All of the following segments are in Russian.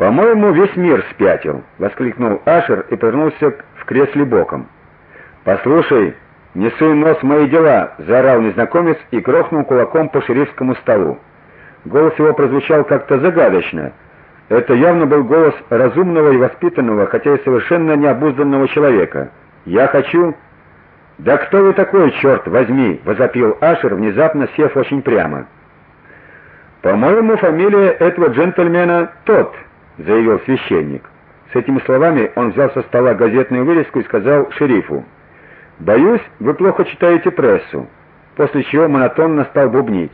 По-моему, весь мир спятил, воскликнул Ашер и повернулся в кресле боком. Послушай, не суй нос в мои дела, заорал незнакомец и грохнул кулаком по шерифскому столу. Голос его прозвучал как-то загадочно. Это явно был голос разумного и воспитанного, хотя и совершенно необузданного человека. Я хочу Да кто вы такой, черт возьми, возопил Ашер, внезапно сев очень прямо. По-моему, фамилия этого джентльмена тот, заявил священник. С этими словами он взял со стола газетную вырезку и сказал шерифу: "Боюсь, вы плохо читаете прессу". После чего монотонно стал бубнить: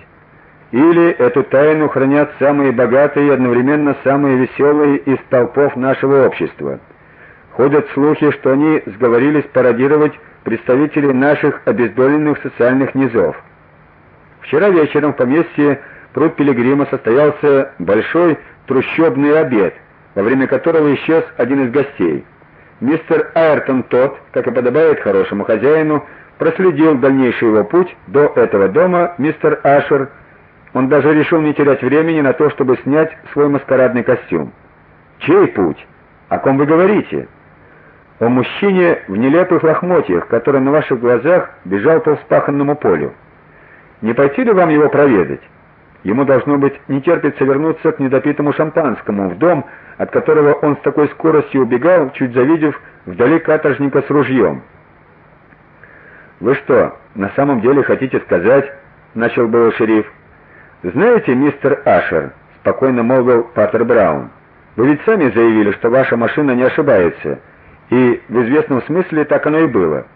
"Или эту тайну хранят самые богатые и одновременно самые веселые из толпов нашего общества. Ходят слухи, что они сговорились пародировать представителей наших обездоленных социальных низов. Вчера вечером в поместье Пруд Пилигрима состоялся большой трущобный обед, во время которого исчез один из гостей. Мистер Айртон тот, как и подобает хорошему хозяину, проследил дальнейший его путь до этого дома, мистер Ашер. Он даже решил не терять времени на то, чтобы снять свой маскарадный костюм. Чей путь? О ком вы говорите? О мужчине в нелепых лохмотьях, который на ваших глазах бежал по вспаханному полю. Не пойти ли вам его проведать? Ему должно быть не терпится вернуться к недопитому шампанскому в дом, от которого он с такой скоростью убегал, чуть завидев вдали каторжника с ружьем. Вы что, на самом деле хотите сказать, начал был шериф. Знаете, мистер Ашер, спокойно молвил Паттер Браун. Вы ведь сами заявили, что ваша машина не ошибается, и в известном смысле так оно и было.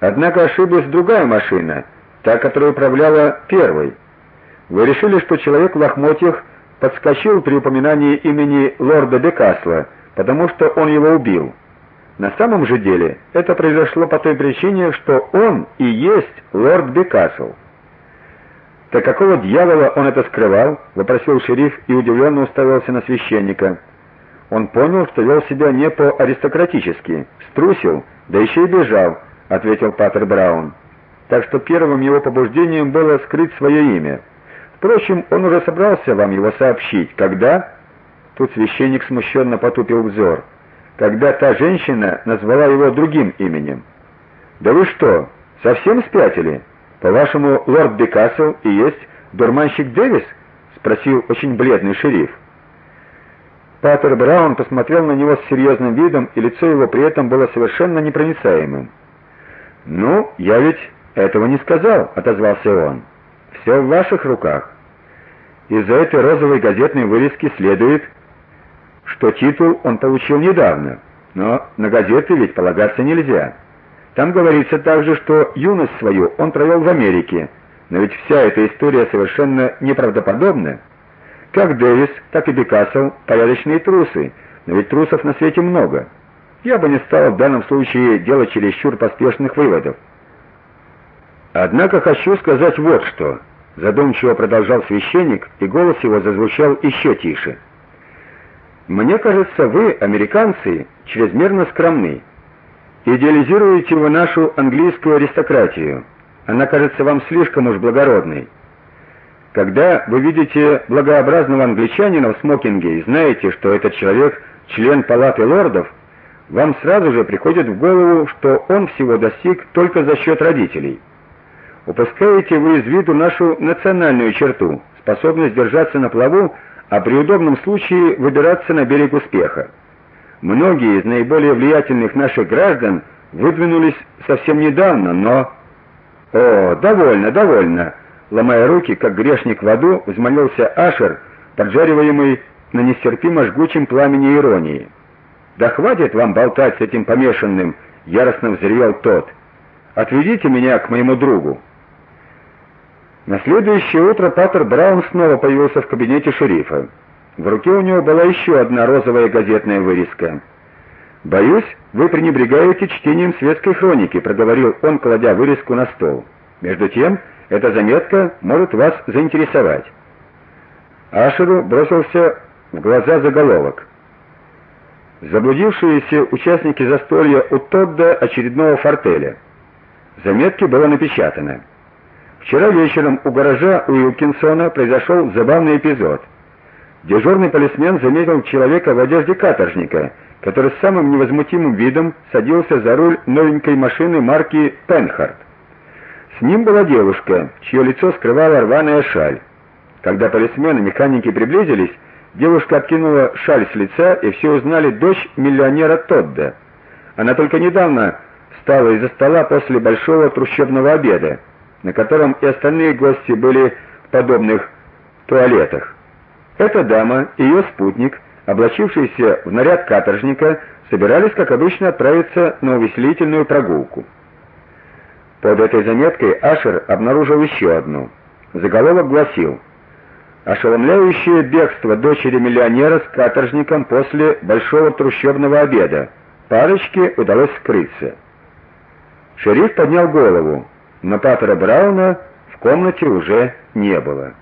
Однако ошиблась другая машина, та, которая управляла первой. Вы решили, что человек в лохмотьях подскочил при упоминании имени лорда Декасла, потому что он его убил. На самом же деле это произошло по той причине, что он и есть лорд Декасл. Так какого дьявола он это скрывал? вопросил шериф и удивленно уставился на священника. Он понял, что вел себя не по-аристократически, струсил, да еще и бежал, ответил Паттер Браун. Так что первым его побуждением было скрыть свое имя. Впрочем, он уже собрался вам его сообщить, когда Тут священник смущенно потупил взор. Когда та женщина назвала его другим именем. Да вы что, совсем спятили? По-вашему, лорд Бекасл и есть дурманщик Дэвис? спросил очень бледный шериф. Паттер Браун посмотрел на него с серьезным видом, и лицо его при этом было совершенно непроницаемым. "Ну, я ведь этого не сказал", отозвался он. «Все в ваших руках. Из этой розовой газетной вырезки следует, что титул он получил недавно, но на газеты ведь полагаться нельзя. Там говорится также, что юность свою он провел в Америке, но ведь вся эта история совершенно неправдоподобна. Как Дэвис, так и Бекасл порядочные трусы, но ведь трусов на свете много. Я бы не стал в данном случае делать чересчур поспешных выводов. Однако хочу сказать вот что задумчиво продолжал священник, и голос его зазвучал еще тише. Мне кажется, вы, американцы, чрезмерно скромны. Идеализируете вы нашу английскую аристократию. Она кажется вам слишком уж благородной. Когда вы видите благообразного англичанина в смокинге и знаете, что этот человек член палаты лордов, вам сразу же приходит в голову, что он всего достиг только за счет родителей. Упускаете вы из виду нашу национальную черту способность держаться на плаву, а при удобном случае выбираться на берег успеха. Многие из наиболее влиятельных наших граждан выдвинулись совсем недавно, но О, довольно, довольно. Ломая руки, как грешник в аду, взмолился Ашер, поджариваемый на нестерпимо жгучем пламени иронии. Да хватит вам болтать с этим помешанным, яростно взревел тот. Отведите меня к моему другу. На следующее утро Паттер Браун снова появился в кабинете шерифа. В руке у него была еще одна розовая газетная вырезка. "Боюсь, вы пренебрегаете чтением светской хроники", проговорил он, кладя вырезку на стол. "Между тем, эта заметка может вас заинтересовать". Ашеру бросился в глаза заголовок. Заблудившиеся участники застолья у Тодда очередного фортеля. В заметке было напечатано: Вчера вечером у гаража Уилкинсона произошел забавный эпизод. Дежурный полисмен заметил человека в одежде каторжника, который с самым невозмутимым видом садился за руль новенькой машины марки Пенхард. С ним была девушка, чье лицо скрывала рваная шаль. Когда полисмены и механики приблизились, девушка откинула шаль с лица, и все узнали дочь миллионера Тодда. Она только недавно встала из-за стола после большого трущобного обеда, на котором и остальные гости были в подобных туалетах. Эта дама и ее спутник, облачившиеся в наряд каторжника, собирались, как обычно, отправиться на увеселительную прогулку. Под этой заметкой Ашер обнаружил еще одну. Заголовок гласил: Ошеломляющее бегство дочери миллионера с каторжником после большого трущобного обеда. Парочке удалось скрыться. Шериф поднял голову, но Паттера Брауна в комнате уже не было.